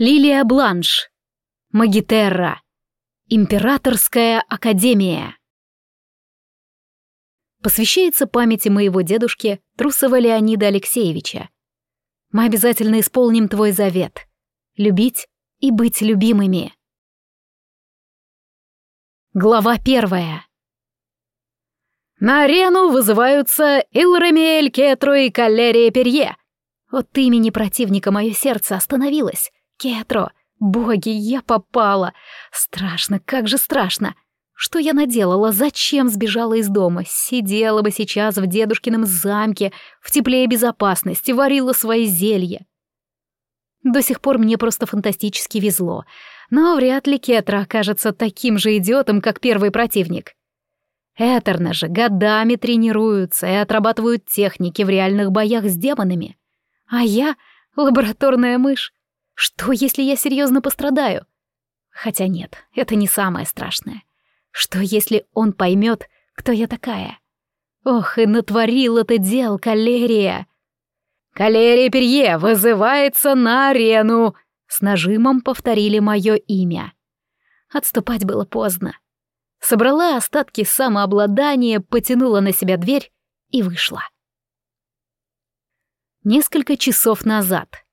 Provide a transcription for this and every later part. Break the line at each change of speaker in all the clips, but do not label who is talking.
Лилия Бланш. Магитерра. Императорская академия. Посвящается памяти моего дедушки Трусова Леонида Алексеевича. Мы обязательно исполним твой завет. Любить и быть любимыми. Глава первая. На арену вызываются Илремиэль Кетру и Калерия Перье. От имени противника мое сердце остановилось. Кетро, боги, я попала. Страшно, как же страшно. Что я наделала? Зачем сбежала из дома? Сидела бы сейчас в дедушкином замке, в тепле и безопасности, варила свои зелья. До сих пор мне просто фантастически везло, но вряд ли Кетра окажется таким же идиотом, как первый противник. Этерны же годами тренируются и отрабатывают техники в реальных боях с демонами. А я — лабораторная мышь. Что, если я серьезно пострадаю? Хотя нет, это не самое страшное. Что, если он поймет, кто я такая? Ох, и натворил это дел Калерия. «Калерия Перье вызывается на арену!» С нажимом повторили мое имя. Отступать было поздно. Собрала остатки самообладания, потянула на себя дверь и вышла. Несколько часов назад —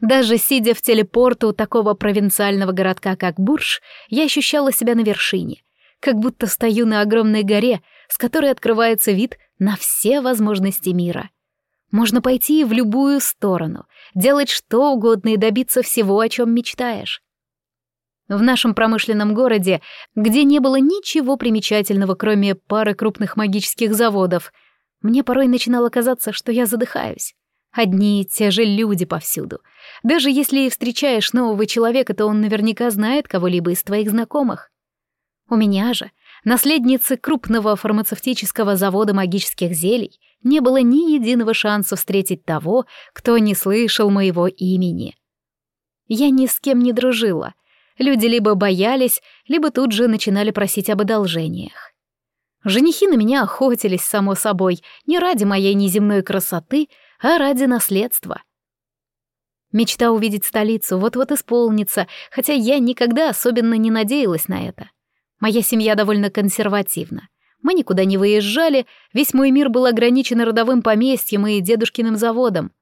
даже сидя в телепорту такого провинциального городка, как Бурж, я ощущала себя на вершине, как будто стою на огромной горе, с которой открывается вид на все возможности мира. Можно пойти в любую сторону, делать что угодно и добиться всего, о чем мечтаешь. В нашем промышленном городе, где не было ничего примечательного, кроме пары крупных магических заводов, мне порой начинало казаться, что я задыхаюсь. Одни и те же люди повсюду. Даже если встречаешь нового человека, то он наверняка знает кого-либо из твоих знакомых. У меня же, наследницы крупного фармацевтического завода магических зелий, не было ни единого шанса встретить того, кто не слышал моего имени. Я ни с кем не дружила. Люди либо боялись, либо тут же начинали просить об одолжениях. Женихи на меня охотились, само собой, не ради моей неземной красоты, а ради наследства. Мечта увидеть столицу вот-вот исполнится, хотя я никогда особенно не надеялась на это. Моя семья довольно консервативна. Мы никуда не выезжали, весь мой мир был ограничен родовым поместьем и дедушкиным заводом.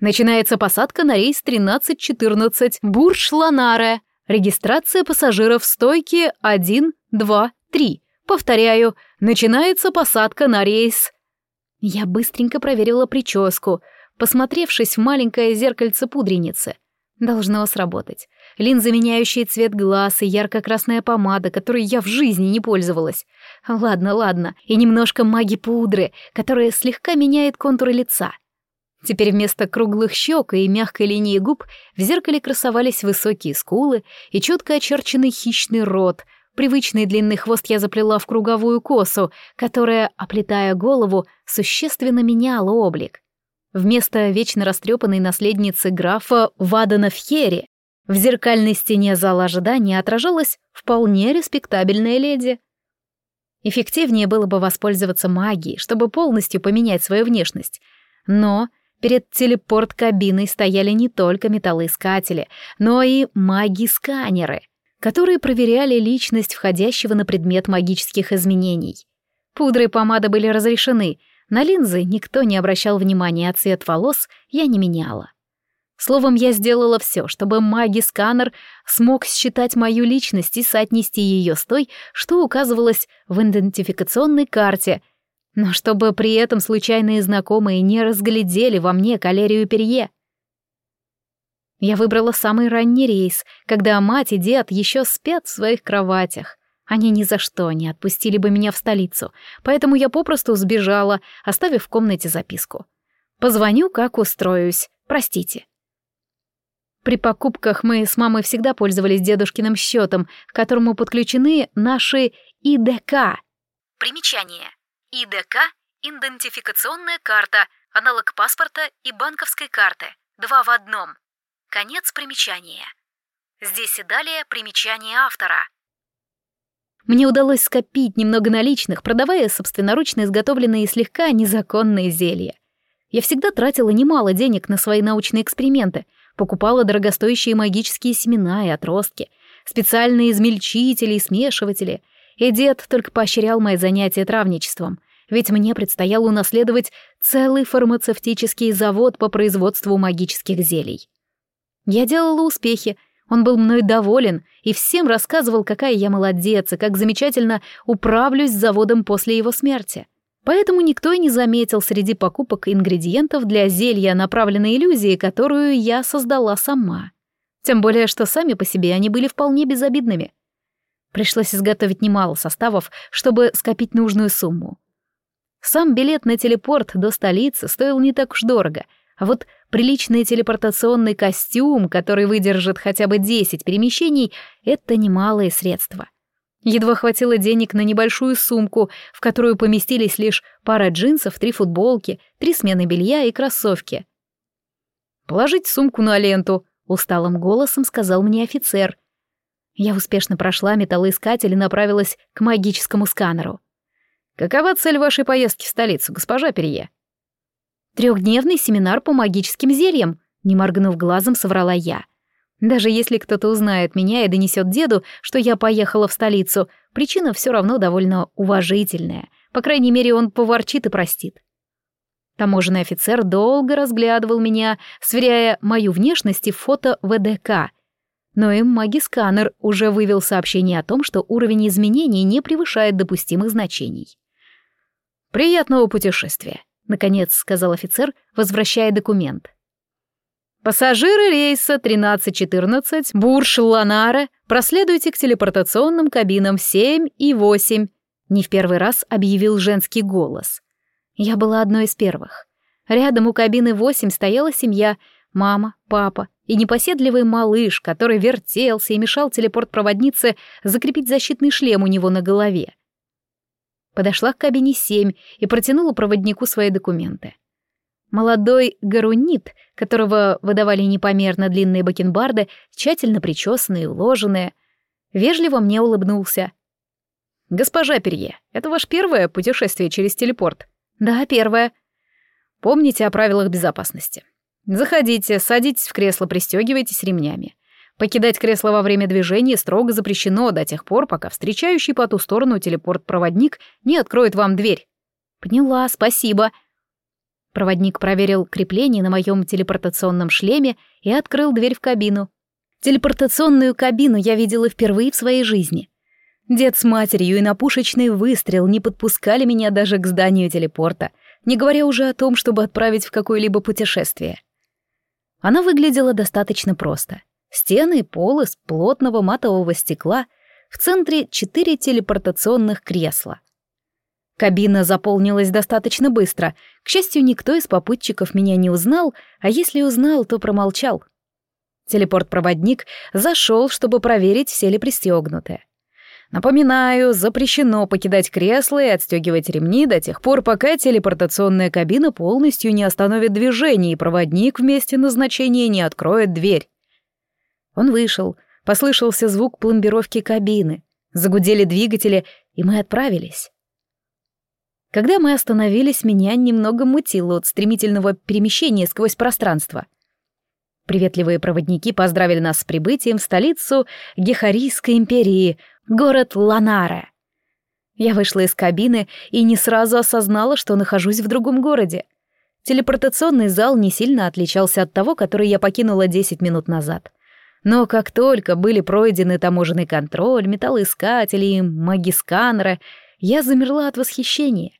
Начинается посадка на рейс 1314 Бурж-Ланаре. Регистрация пассажиров в стойке 1, 2, 3. Повторяю, начинается посадка на рейс я быстренько проверила прическу, посмотревшись в маленькое зеркальце пудреницы. Должно сработать. Линзы, меняющие цвет глаз и ярко-красная помада, которой я в жизни не пользовалась. Ладно, ладно. И немножко маги-пудры, которая слегка меняет контуры лица. Теперь вместо круглых щек и мягкой линии губ в зеркале красовались высокие скулы и четко очерченный хищный рот — Привычный длинный хвост я заплела в круговую косу, которая, оплетая голову, существенно меняла облик. Вместо вечно растрепанной наследницы графа Вадена Фьери в зеркальной стене зала ожидания отражалась вполне респектабельная леди. Эффективнее было бы воспользоваться магией, чтобы полностью поменять свою внешность. Но перед телепорт-кабиной стояли не только металлоискатели, но и маги-сканеры — которые проверяли личность входящего на предмет магических изменений. Пудры и помада были разрешены, на линзы никто не обращал внимания, а цвет волос я не меняла. Словом, я сделала все, чтобы маги-сканер смог считать мою личность и соотнести ее с той, что указывалось в идентификационной карте, но чтобы при этом случайные знакомые не разглядели во мне калерию перье. Я выбрала самый ранний рейс, когда мать и дед еще спят в своих кроватях. Они ни за что не отпустили бы меня в столицу, поэтому я попросту сбежала, оставив в комнате записку. «Позвоню, как устроюсь. Простите». При покупках мы с мамой всегда пользовались дедушкиным счетом, к которому подключены наши ИДК.
Примечание. ИДК – идентификационная карта, аналог паспорта и банковской карты. Два в одном. Конец примечания. Здесь и далее примечание автора.
Мне удалось скопить немного наличных, продавая собственноручно изготовленные слегка незаконные зелья. Я всегда тратила немало денег на свои научные эксперименты, покупала дорогостоящие магические семена и отростки, специальные измельчители и смешиватели, и дед только поощрял мои занятия травничеством, ведь мне предстояло унаследовать целый фармацевтический завод по производству магических зелий. Я делала успехи, он был мной доволен и всем рассказывал, какая я молодец и как замечательно управлюсь с заводом после его смерти. Поэтому никто и не заметил среди покупок ингредиентов для зелья направленной иллюзии, которую я создала сама. Тем более, что сами по себе они были вполне безобидными. Пришлось изготовить немало составов, чтобы скопить нужную сумму. Сам билет на телепорт до столицы стоил не так уж дорого, а вот приличный телепортационный костюм, который выдержит хотя бы 10 перемещений, это немалые средства. Едва хватило денег на небольшую сумку, в которую поместились лишь пара джинсов, три футболки, три смены белья и кроссовки. «Положить сумку на ленту», — усталым голосом сказал мне офицер. Я успешно прошла металлоискатель и направилась к магическому сканеру. «Какова цель вашей поездки в столицу, госпожа Перье?» «Трехдневный семинар по магическим зельям», — не моргнув глазом, соврала я. Даже если кто-то узнает меня и донесет деду, что я поехала в столицу, причина все равно довольно уважительная. По крайней мере, он поворчит и простит. Таможенный офицер долго разглядывал меня, сверяя мою внешность и фото ВДК. Но им маги-сканер уже вывел сообщение о том, что уровень изменений не превышает допустимых значений. «Приятного путешествия», — наконец сказал офицер, возвращая документ. Пассажиры рейса 1314 Бурш-Ланара, проследуйте к телепортационным кабинам 7 и 8, не в первый раз объявил женский голос. Я была одной из первых. Рядом у кабины 8 стояла семья, мама, папа и непоседливый малыш, который вертелся и мешал телепорт-проводнице закрепить защитный шлем у него на голове. Подошла к кабине 7 и протянула проводнику свои документы. Молодой гарунит, которого выдавали непомерно длинные бакенбарды, тщательно причесанные и уложенные, вежливо мне улыбнулся. «Госпожа Перье, это ваше первое путешествие через телепорт?» «Да, первое». «Помните о правилах безопасности. Заходите, садитесь в кресло, пристегивайтесь ремнями. Покидать кресло во время движения строго запрещено до тех пор, пока встречающий по ту сторону телепорт-проводник не откроет вам дверь». «Поняла, спасибо», Проводник проверил крепление на моем телепортационном шлеме и открыл дверь в кабину. Телепортационную кабину я видела впервые в своей жизни. Дед с матерью и на пушечный выстрел не подпускали меня даже к зданию телепорта, не говоря уже о том, чтобы отправить в какое-либо путешествие. Она выглядела достаточно просто. Стены и пол из плотного матового стекла, в центре четыре телепортационных кресла — Кабина заполнилась достаточно быстро. К счастью, никто из попутчиков меня не узнал, а если узнал, то промолчал. Телепорт-проводник зашел, чтобы проверить, все ли пристегнуты. Напоминаю, запрещено покидать кресло и отстегивать ремни до тех пор, пока телепортационная кабина полностью не остановит движение и проводник в месте назначения не откроет дверь. Он вышел, послышался звук пломбировки кабины, загудели двигатели, и мы отправились. Когда мы остановились, меня немного мутило от стремительного перемещения сквозь пространство. Приветливые проводники поздравили нас с прибытием в столицу Гехарийской империи, город Ланаре. Я вышла из кабины и не сразу осознала, что нахожусь в другом городе. Телепортационный зал не сильно отличался от того, который я покинула 10 минут назад. Но как только были пройдены таможенный контроль, металлоискатели и магисканеры, я замерла от восхищения.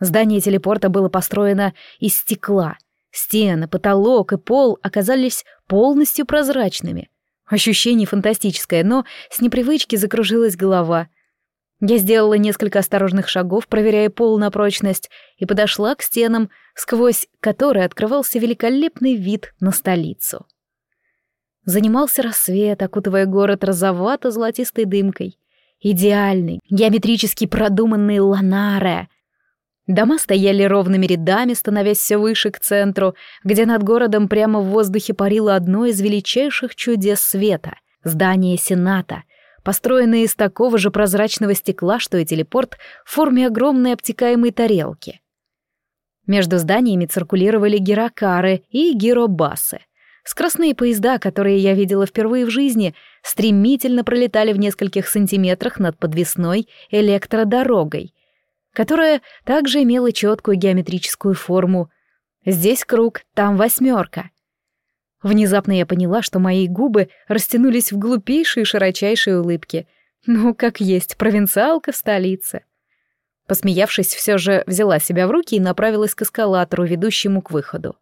Здание телепорта было построено из стекла. Стены, потолок и пол оказались полностью прозрачными. Ощущение фантастическое, но с непривычки закружилась голова. Я сделала несколько осторожных шагов, проверяя пол на прочность, и подошла к стенам, сквозь которые открывался великолепный вид на столицу. Занимался рассвет, окутывая город розовато-золотистой дымкой. Идеальный, геометрически продуманный Ланаре, Дома стояли ровными рядами, становясь все выше к центру, где над городом прямо в воздухе парило одно из величайших чудес света — здание Сената, построенное из такого же прозрачного стекла, что и телепорт, в форме огромной обтекаемой тарелки. Между зданиями циркулировали гирокары и гиробасы. Скоростные поезда, которые я видела впервые в жизни, стремительно пролетали в нескольких сантиметрах над подвесной электродорогой, которая также имела четкую геометрическую форму. Здесь круг, там восьмерка. Внезапно я поняла, что мои губы растянулись в глупейшие широчайшие улыбки. Ну, как есть, провинциалка в столице. Посмеявшись, все же взяла себя в руки и направилась к эскалатору, ведущему к выходу.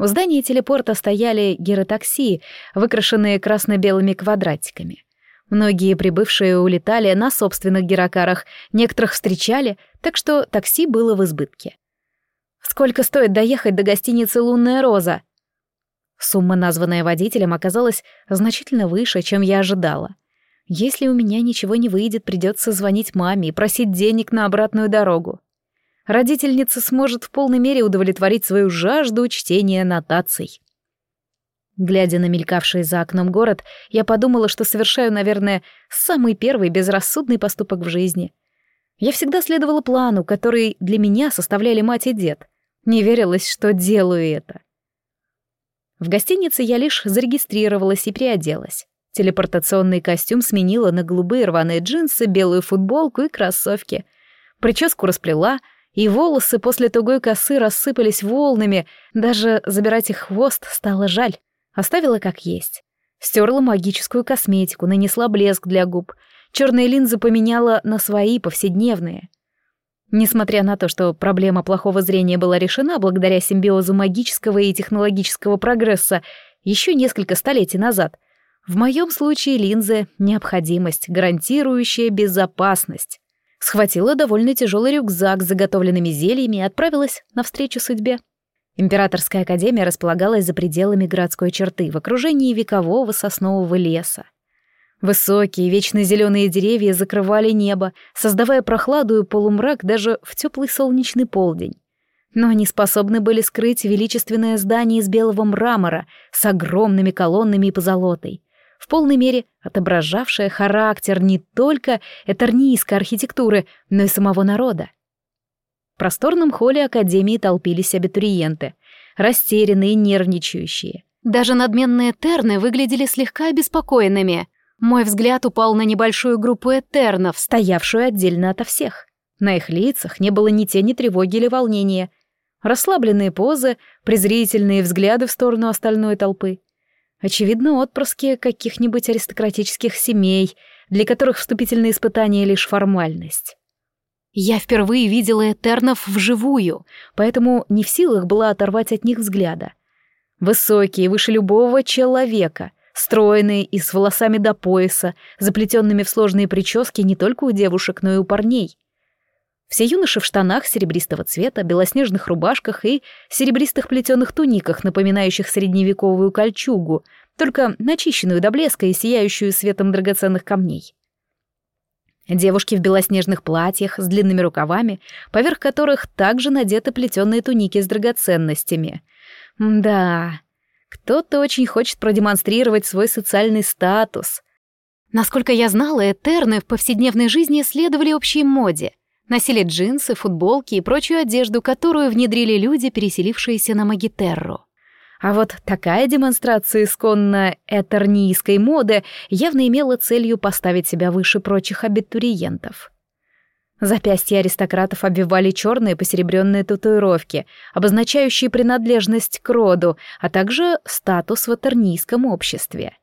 У здания телепорта стояли геротакси, выкрашенные красно-белыми квадратиками. Многие прибывшие улетали на собственных герокарах, некоторых встречали, так что такси было в избытке. «Сколько стоит доехать до гостиницы «Лунная роза»?» Сумма, названная водителем, оказалась значительно выше, чем я ожидала. Если у меня ничего не выйдет, придется звонить маме и просить денег на обратную дорогу. Родительница сможет в полной мере удовлетворить свою жажду чтения нотаций. Глядя на мелькавший за окном город, я подумала, что совершаю, наверное, самый первый безрассудный поступок в жизни. Я всегда следовала плану, который для меня составляли мать и дед. Не верилось, что делаю это. В гостинице я лишь зарегистрировалась и приоделась. Телепортационный костюм сменила на голубые рваные джинсы, белую футболку и кроссовки. Прическу расплела, и волосы после тугой косы рассыпались волнами, даже забирать их хвост стало жаль. Оставила как есть. Стерла магическую косметику, нанесла блеск для губ. Черные линзы поменяла на свои повседневные — Несмотря на то, что проблема плохого зрения была решена благодаря симбиозу магического и технологического прогресса еще несколько столетий назад, в моем случае линзы — необходимость, гарантирующая безопасность. Схватила довольно тяжелый рюкзак с заготовленными зельями и отправилась навстречу судьбе. Императорская академия располагалась за пределами городской черты в окружении векового соснового леса. Высокие, вечно зеленые деревья закрывали небо, создавая прохладу и полумрак даже в теплый солнечный полдень. Но они способны были скрыть величественное здание из белого мрамора с огромными колоннами и позолотой, в полной мере отображавшее характер не только этернийской архитектуры, но и самого народа. В просторном холле Академии толпились абитуриенты, растерянные и нервничающие. Даже надменные терны выглядели слегка обеспокоенными — мой взгляд упал на небольшую группу этернов, стоявшую отдельно ото всех. На их лицах не было ни тени тревоги или волнения. Расслабленные позы, презрительные взгляды в сторону остальной толпы. Очевидно, отпрыски каких-нибудь аристократических семей, для которых вступительные испытания — лишь формальность. Я впервые видела Этернов вживую, поэтому не в силах была оторвать от них взгляда. Высокие, выше любого человека, стройные и с волосами до пояса, заплетенными в сложные прически не только у девушек, но и у парней. Все юноши в штанах серебристого цвета, белоснежных рубашках и серебристых плетеных туниках, напоминающих средневековую кольчугу, только начищенную до блеска и сияющую светом драгоценных камней. Девушки в белоснежных платьях с длинными рукавами, поверх которых также надеты плетеные туники с драгоценностями. Да, кто-то очень хочет продемонстрировать свой социальный статус. Насколько я знала, этерны в повседневной жизни следовали общей моде. Носили джинсы, футболки и прочую одежду, которую внедрили люди, переселившиеся на Магитерру. А вот такая демонстрация исконно этернийской моды явно имела целью поставить себя выше прочих абитуриентов. Запястья аристократов обвивали черные посеребренные татуировки, обозначающие принадлежность к роду, а также статус в этернийском обществе.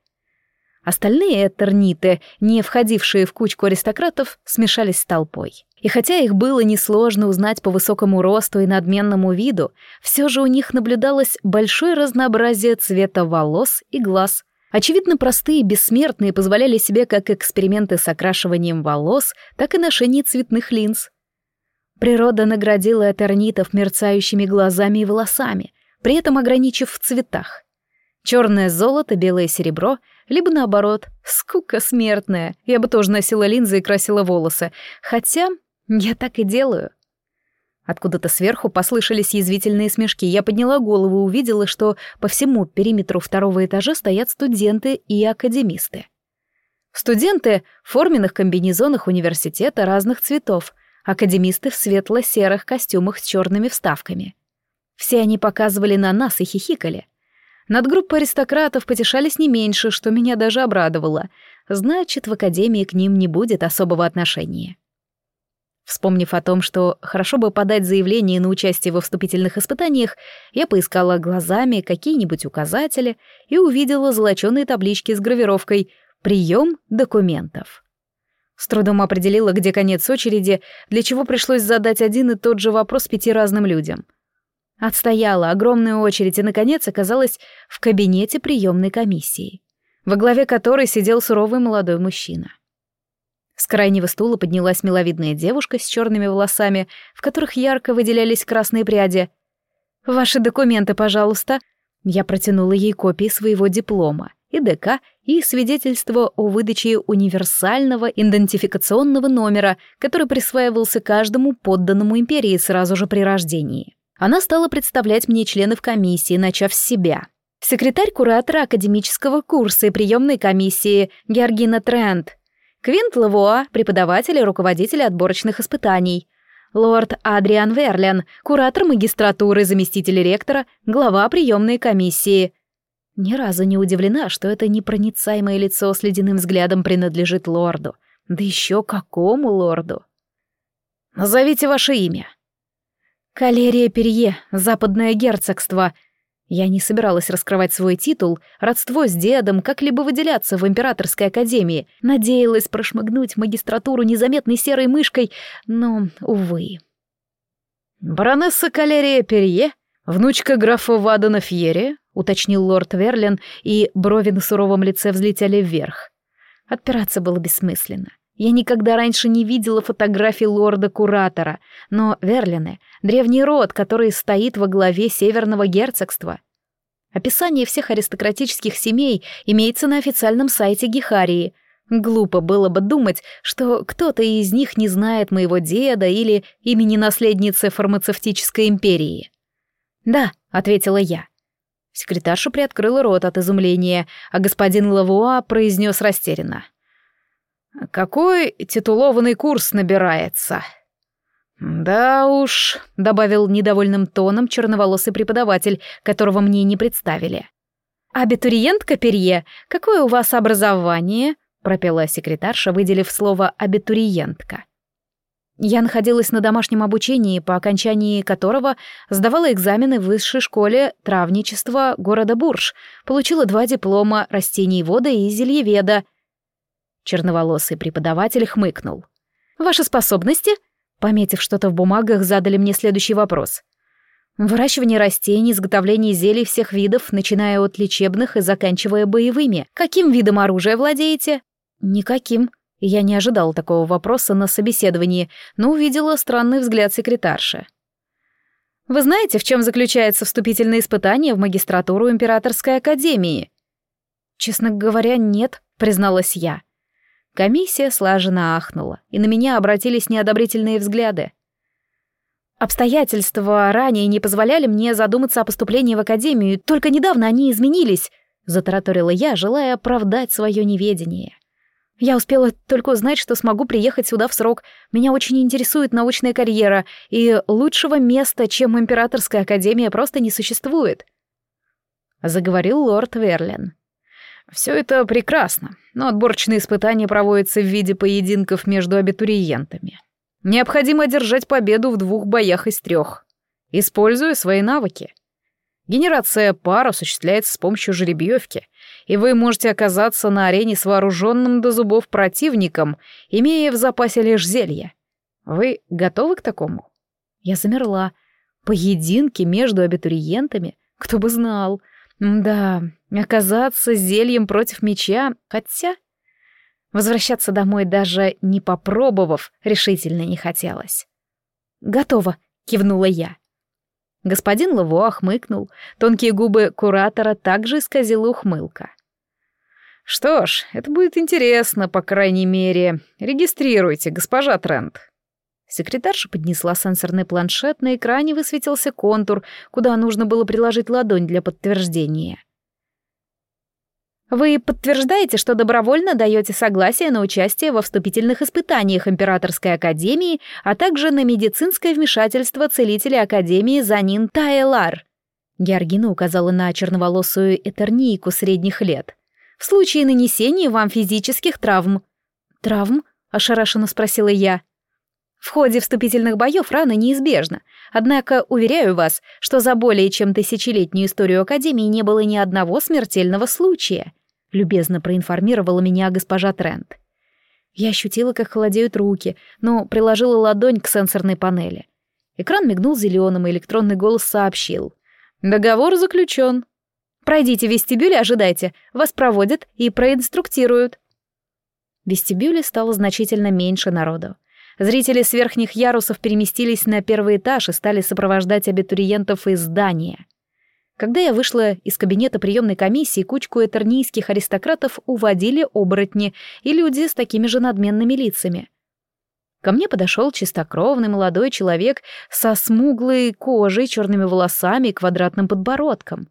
Остальные этерниты, не входившие в кучку аристократов, смешались с толпой. И хотя их было несложно узнать по высокому росту и надменному виду, все же у них наблюдалось большое разнообразие цвета волос и глаз, Очевидно, простые бессмертные позволяли себе как эксперименты с окрашиванием волос, так и ношение цветных линз. Природа наградила этернитов мерцающими глазами и волосами, при этом ограничив в цветах. Черное золото, белое серебро, либо наоборот, скука смертная. Я бы тоже носила линзы и красила волосы, хотя я так и делаю. Откуда-то сверху послышались язвительные смешки. Я подняла голову и увидела, что по всему периметру второго этажа стоят студенты и академисты. Студенты в форменных комбинезонах университета разных цветов, академисты в светло-серых костюмах с черными вставками. Все они показывали на нас и хихикали. Над группой аристократов потешались не меньше, что меня даже обрадовало. Значит, в академии к ним не будет особого отношения. Вспомнив о том, что хорошо бы подать заявление на участие во вступительных испытаниях, я поискала глазами какие-нибудь указатели и увидела золоченые таблички с гравировкой «Прием документов». С трудом определила, где конец очереди, для чего пришлось задать один и тот же вопрос пяти разным людям. Отстояла огромную очередь и, наконец, оказалась в кабинете приемной комиссии, во главе которой сидел суровый молодой мужчина. С крайнего стула поднялась миловидная девушка с черными волосами, в которых ярко выделялись красные пряди. «Ваши документы, пожалуйста». Я протянула ей копии своего диплома, и ДК, и свидетельство о выдаче универсального идентификационного номера, который присваивался каждому подданному империи сразу же при рождении. Она стала представлять мне членов комиссии, начав с себя. Секретарь куратора академического курса и приемной комиссии Георгина Трент, Квинт Лавуа, преподаватель и руководитель отборочных испытаний. Лорд Адриан Верлен, куратор магистратуры, заместитель ректора, глава приемной комиссии. Ни разу не удивлена, что это непроницаемое лицо с ледяным взглядом принадлежит лорду. Да еще какому лорду? «Назовите ваше имя». «Калерия Перье, Западное герцогство», я не собиралась раскрывать свой титул, родство с дедом, как-либо выделяться в императорской академии. Надеялась прошмыгнуть магистратуру незаметной серой мышкой, но, увы.
«Баронесса Калерия Перье, внучка графа Вадена Фьерри», — уточнил лорд Верлин, и брови на суровом лице взлетели вверх.
Отпираться было бессмысленно. Я никогда раньше не видела фотографий лорда-куратора, но Верлины — древний род, который стоит во главе Северного герцогства. Описание всех аристократических семей имеется на официальном сайте Гихарии. Глупо было бы думать, что кто-то из них не знает моего деда или имени наследницы фармацевтической империи. «Да», — ответила я. Секретарша приоткрыла рот от изумления, а господин Лавуа произнес растерянно. — какой титулованный курс набирается? Да уж, добавил недовольным тоном черноволосый преподаватель, которого мне не представили. Абитуриентка Перье, какое у вас образование? пропела секретарша, выделив слово абитуриентка. Я находилась на домашнем обучении, по окончании которого сдавала экзамены в высшей школе травничества города Бурж, получила два диплома растений-вода и зельеведа — Черноволосый преподаватель хмыкнул. «Ваши способности?» Пометив что-то в бумагах, задали мне следующий вопрос. Выращивание растений, изготовление зелий всех видов, начиная от лечебных и заканчивая боевыми. Каким видом оружия владеете? Никаким. Я не ожидал такого вопроса на собеседовании, но увидела странный взгляд секретарши. Вы знаете, в чем заключается вступительное испытание в магистратуру Императорской Академии? Честно говоря, нет, призналась я. Комиссия слаженно ахнула, и на меня обратились неодобрительные взгляды. Обстоятельства ранее не позволяли мне задуматься о поступлении в академию, только недавно они изменились, затараторила я, желая оправдать свое неведение. Я успела только узнать, что смогу приехать сюда в срок. Меня очень интересует научная карьера, и лучшего места, чем Императорская академия, просто не существует. Заговорил лорд Верлен. Все это прекрасно, но отборочные испытания проводятся в виде поединков между абитуриентами. Необходимо одержать победу в двух боях из трех, используя свои навыки. Генерация пар осуществляется с помощью жеребьевки, и вы можете оказаться на арене с вооруженным до зубов противником, имея в запасе лишь зелье. Вы готовы к такому? Я замерла. Поединки между абитуриентами? Кто бы знал. Да, оказаться зельем против меча, хотя... Возвращаться домой даже не попробовав, решительно не хотелось. «Готово», — кивнула я. Господин Лавуа хмыкнул, тонкие губы куратора также исказила ухмылка. «Что ж, это будет интересно, по крайней мере. Регистрируйте, госпожа Трент». Секретарша поднесла сенсорный планшет, на экране высветился контур, куда нужно было приложить ладонь для подтверждения. Вы подтверждаете, что добровольно даете согласие на участие во вступительных испытаниях Императорской Академии, а также на медицинское вмешательство целителя Академии Занин Таэлар? Георгина указала на черноволосую этернийку средних лет. «В случае нанесения вам физических травм». «Травм?» — ошарашенно спросила я. В ходе вступительных боев рана неизбежна, однако уверяю вас, что за более чем тысячелетнюю историю Академии не было ни одного смертельного случая, любезно проинформировала меня госпожа Трент. Я ощутила, как холодеют руки, но приложила ладонь к сенсорной панели. Экран мигнул зеленым, и электронный голос сообщил. «Договор заключен. Пройдите вестибюль и ожидайте. Вас проводят и проинструктируют». В вестибюле стало значительно меньше народу. Зрители с верхних ярусов переместились на первый этаж и стали сопровождать абитуриентов из здания. Когда я вышла из кабинета приемной комиссии, кучку этернийских аристократов уводили оборотни и люди с такими же надменными лицами. Ко мне подошел чистокровный молодой человек со смуглой кожей, черными волосами и квадратным подбородком.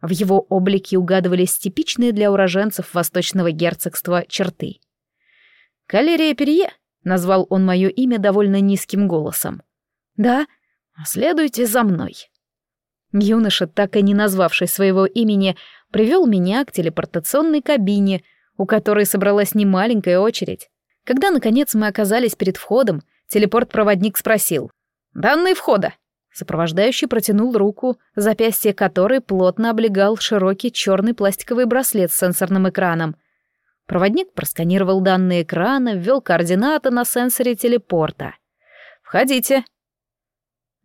В его облике угадывались типичные для уроженцев восточного герцогства черты. «Калерия Перье», Назвал он мое имя довольно низким голосом. «Да, следуйте за мной». Юноша, так и не назвавший своего имени, привел меня к телепортационной кабине, у которой собралась немаленькая очередь. Когда, наконец, мы оказались перед входом, телепорт-проводник спросил «Данные входа». Сопровождающий протянул руку, запястье которой плотно облегал широкий черный пластиковый браслет с сенсорным экраном — Проводник просканировал данные экрана, ввел координаты на сенсоре телепорта. «Входите».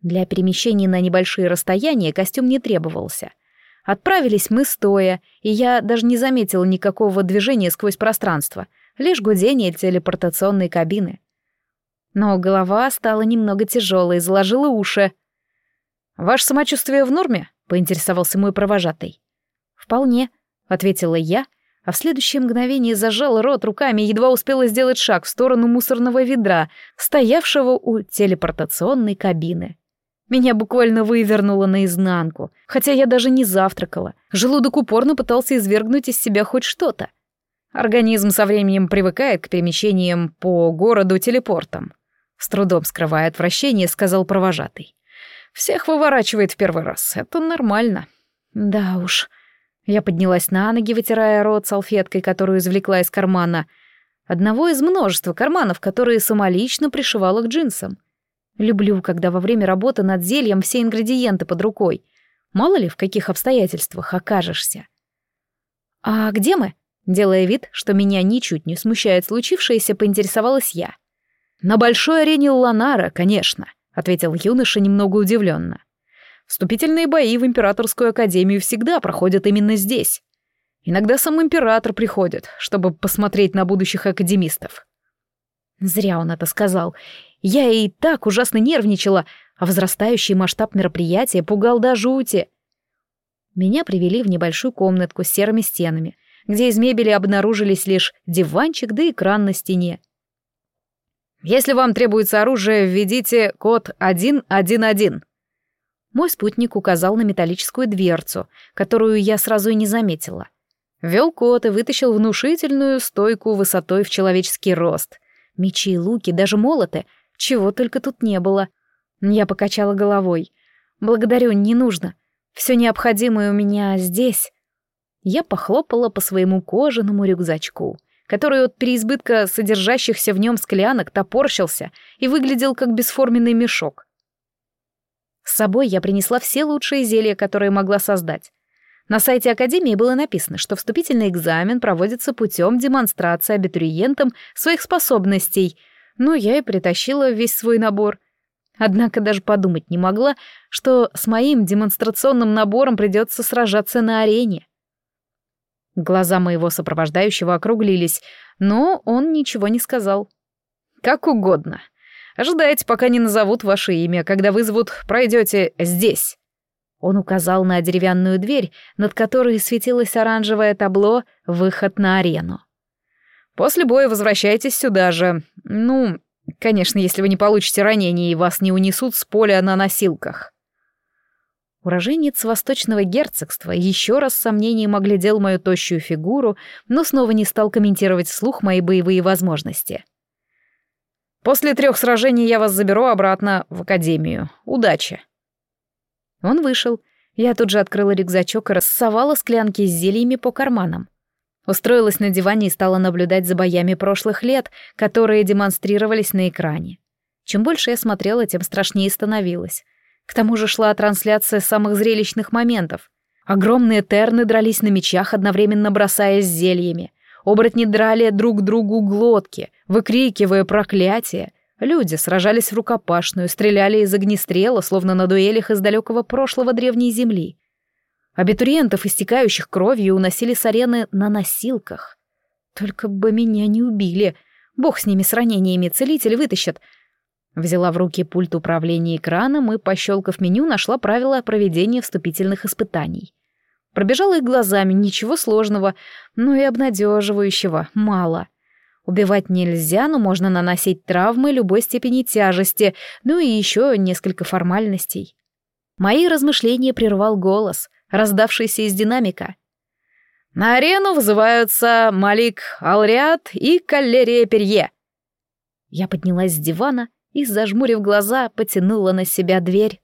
Для перемещения на небольшие расстояния костюм не требовался. Отправились мы стоя, и я даже не заметила никакого движения сквозь пространство, лишь гудение телепортационной кабины. Но голова стала немного тяжелой, заложила уши. «Ваше самочувствие в норме?» — поинтересовался мой провожатый. «Вполне», — ответила я, а в следующее мгновение зажал рот руками и едва успела сделать шаг в сторону мусорного ведра, стоявшего у телепортационной кабины. Меня буквально вывернуло наизнанку, хотя я даже не завтракала. Желудок упорно пытался извергнуть из себя хоть что-то. Организм со временем привыкает к перемещениям по городу телепортом. С трудом скрывая отвращение, сказал провожатый. Всех выворачивает в первый раз, это нормально. Да уж, я поднялась на ноги, вытирая рот салфеткой, которую извлекла из кармана. Одного из множества карманов, которые самолично пришивала к джинсам. Люблю, когда во время работы над зельем все ингредиенты под рукой. Мало ли, в каких обстоятельствах окажешься. «А где мы?» Делая вид, что меня ничуть не смущает случившееся, поинтересовалась я. «На большой арене Ланара, конечно», — ответил юноша немного удивленно. Вступительные бои в Императорскую Академию всегда проходят именно здесь. Иногда сам император приходит, чтобы посмотреть на будущих академистов. Зря он это сказал. Я и так ужасно нервничала, а возрастающий масштаб мероприятия пугал до жути. Меня привели в небольшую комнатку с серыми стенами, где из мебели обнаружились лишь диванчик да экран на стене. «Если вам требуется оружие, введите код 111», мой спутник указал на металлическую дверцу, которую я сразу и не заметила. Вел кот и вытащил внушительную стойку высотой в человеческий рост. Мечи и луки, даже молоты, чего только тут не было. Я покачала головой. «Благодарю, не нужно. Все необходимое у меня здесь». Я похлопала по своему кожаному рюкзачку, который от переизбытка содержащихся в нем склянок топорщился и выглядел как бесформенный мешок. С собой я принесла все лучшие зелья, которые могла создать. На сайте Академии было написано, что вступительный экзамен проводится путем демонстрации абитуриентам своих способностей, ну, я и притащила весь свой набор. Однако даже подумать не могла, что с моим демонстрационным набором придется сражаться на арене. Глаза моего сопровождающего округлились, но он ничего не сказал. «Как угодно», Ожидайте, пока не назовут ваше имя. Когда вызовут, пройдете здесь». Он указал на деревянную дверь, над которой светилось оранжевое табло «Выход на арену». «После боя возвращайтесь сюда же. Ну, конечно, если вы не получите ранения и вас не унесут с поля на носилках». Уроженец восточного герцогства еще раз с сомнением оглядел мою тощую фигуру, но снова не стал комментировать вслух мои боевые возможности. После трех сражений я вас заберу обратно в академию. Удачи!» Он вышел. Я тут же открыла рюкзачок и рассовала склянки с зельями по карманам. Устроилась на диване и стала наблюдать за боями прошлых лет, которые демонстрировались на экране. Чем больше я смотрела, тем страшнее становилось. К тому же шла трансляция самых зрелищных моментов. Огромные терны дрались на мечах, одновременно бросаясь зельями. Оборотни драли друг другу глотки, выкрикивая проклятия. Люди сражались в рукопашную, стреляли из огнестрела, словно на дуэлях из далекого прошлого древней земли. Абитуриентов, истекающих кровью, уносили с арены на носилках. Только бы меня не убили. Бог с ними, с ранениями, целитель вытащат. Взяла в руки пульт управления экраном и, пощелкав меню, нашла правила проведения вступительных испытаний. Пробежала их глазами, ничего сложного, но и обнадеживающего мало. Убивать нельзя, но можно наносить травмы любой степени тяжести, ну и еще несколько формальностей. Мои размышления прервал голос, раздавшийся из динамика. На арену вызываются Малик Алриат и Каллерия Перье. Я поднялась с дивана и, зажмурив глаза, потянула на себя дверь.